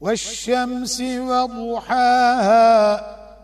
والشمس وضحاها